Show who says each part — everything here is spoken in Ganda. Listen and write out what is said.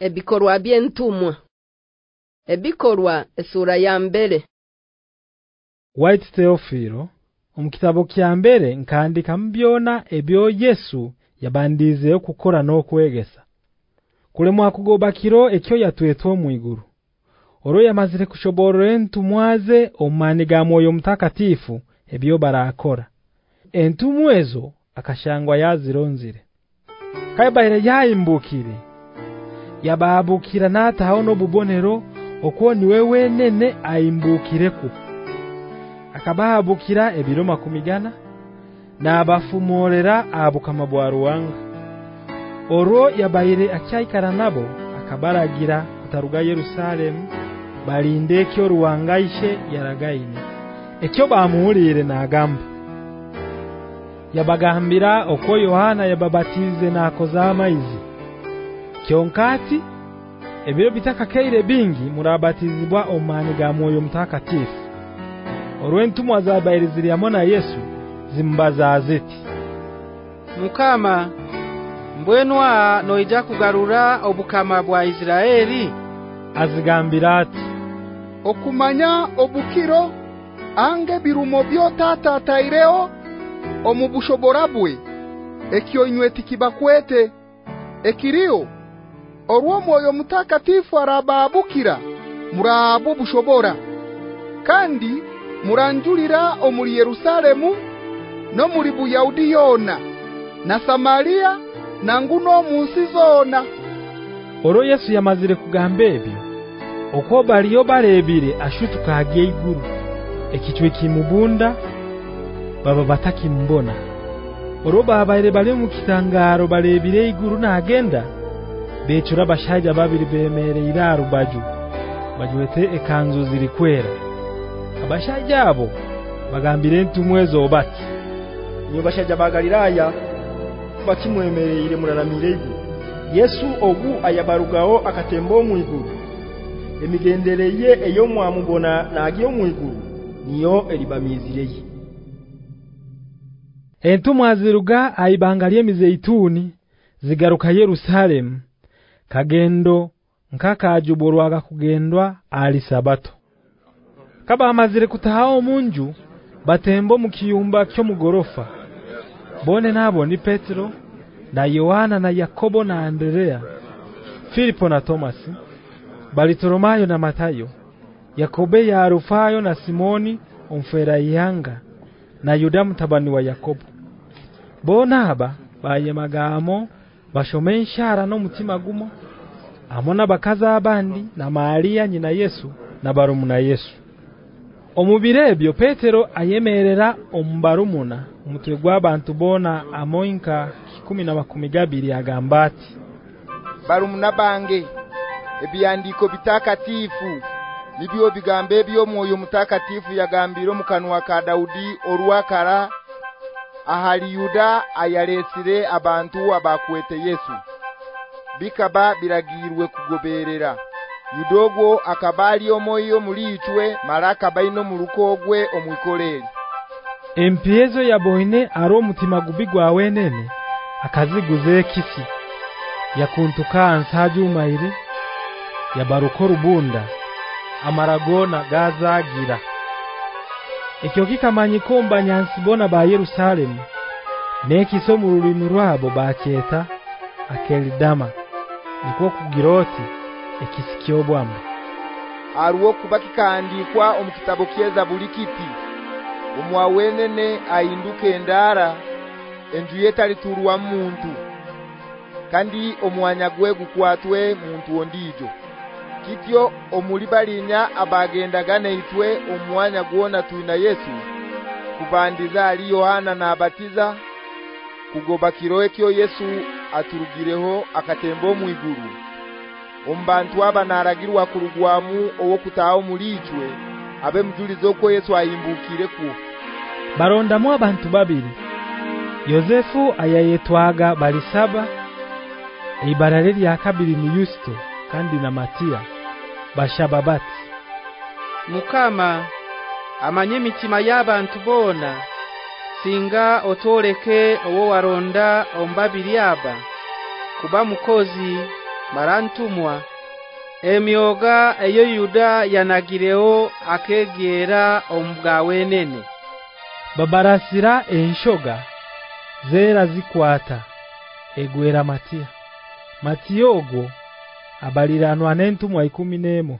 Speaker 1: Ebikorwa byentumwa Ebikorwa esura ya mbere.
Speaker 2: White Theophilo omukitabo kya mbere nkandika mbyona ebyo Yesu yabandize okukora n'okwegesa. Kulemwa kugoba kiro ekyo yatwetwa mu iguru oro yamazire kushoborora entumwaze omani ga moyo mtakatifu ebyo barakora entumwezo akashangwa yazironzire kaibaire yayimbukire yababukira nataho no bubonero okwo niwe wenene ayimbukireko akabahabukira ebiro makumigana nabafumorera abukama bwa ruwanga oro yabaire akyaikara nabo akabaragira kutaruga Yerusalemu balinde kyo ruwangaishe yaragaine. Ekyo bamuhurire nagamba yabagambira okwo Yohana yababatize nakoza amaizi kyonkati ebiro bitakakeire bingi murabatizibwa omani ga moyo mtakatifu orwentumwa zabaire ziri amona Yesu zimbaza ziti
Speaker 3: Mukama mbwenwa noija kugarura obukama bwa Isiraeli?
Speaker 2: Azigambira ati
Speaker 4: okumanya obukiro ange birumo byo tata taireo omubushoborabwe ekyo inyweti kibakwete ekirio orwo moyo mutakatifu arababukira murabu bushobora. Kandi muranjulira omuri Yerusalemu no muri Buyahudi yona na Samaria na nguno munsi zona
Speaker 2: oro Yesu yamazire kugamba ebyo okwo baliyo barebire ashutuka agiye iguru ekichwe kimubunda baba bataki mbona oro babaire bali mu kitangaro barebire iguru nagenda becura bashaja babiri bemere iraru baju bajwete ekanzu ziri kwera. Abashaja abo bagambire ntumwezo obati
Speaker 5: niyo bashaja bagaliraya bakimwemereye muraramire Yesu ogu ayabarugao akatembo mu iguru. Emigendereye eyo mwamubona nagiyo mu iguru niyo eribamizireye
Speaker 2: Entumwa ziruga aibangalie mizeituni zigaruka Yerusalemu kagendo nkaka ajuborwaga kugendwa ali sabato. Kaba amazire kutahao munju batembo mukiyumba kyo mugorofa bone nabo ni Petro na Yohana na Yakobo na Andrea Filipo na Thomas Balitoromayo na Matayo Yakobe ya Arufayo na Simoni umfera yanga na Yuda mtabani wa Yakobo. Bona aba baye magamo bashomeshara no mutima gumo amona bakaza abandi na Maria nyina Yesu na barumuna Yesu. Omubirebyo Petero ayemerera ombarumuna mutegwa gw'abantu bona amoinka 10 agambati
Speaker 4: barumuna bange ebyandiko bitakatifu nibyo bigambe byo moyo mutakatifu yagambiro mukanwa ka Daudi orwakara ahali Yuda ayalesire abantu abakwete Yesu. Bikaba biragirwe kugoberera. Yudogo akabali omoyo mulichwe maraka baino mulukogwe omwikoleli
Speaker 2: Empiezo ya boine aro mutima gubigwa wenene akaziguze kisi yakuntuka ansaju mairi ya baruko rubunda amaragona gazagira ekyo kikamanyi komba nyansibona ba Yerusalemu nekiso mu rulimi rwabo bakyeta akelidama niko kugiroti ekisikyo bwamba
Speaker 4: aruwo kubakikandikwa omukitabo kyeza bulikiti umwawenene ainduke endara enju yetaliturwa muntu. Kandi omwanyagwe gukwatwe muntu ondijo kityo omulibalinya abagendagane itwe omwanya gwona tuina Yesu kubandiza ali Yohana na abatiza kugoba kiroe kyo Yesu aturugireho akatembo mu iguru. Ombantu aba naragirwa kurugwamu owo kutaho mulichwe abe mjulizo ko Yesu ayimbukire ku
Speaker 2: barondamu abantu babiri Yozefu ayayetwaga Barisaba ibarare lya kabiri ni Yusto kandi na Matia bashababati
Speaker 3: Mukama amanye mitima y'abantu bona singa otoleke owo waronda ombabiri aba kuba mukozi marantumwa. Emyoga eyo yuda yanagireo akegera omugaweenene
Speaker 2: babarasira enshoga zera zikwata egwera matia Abalirano n'entumwa ikumi nemo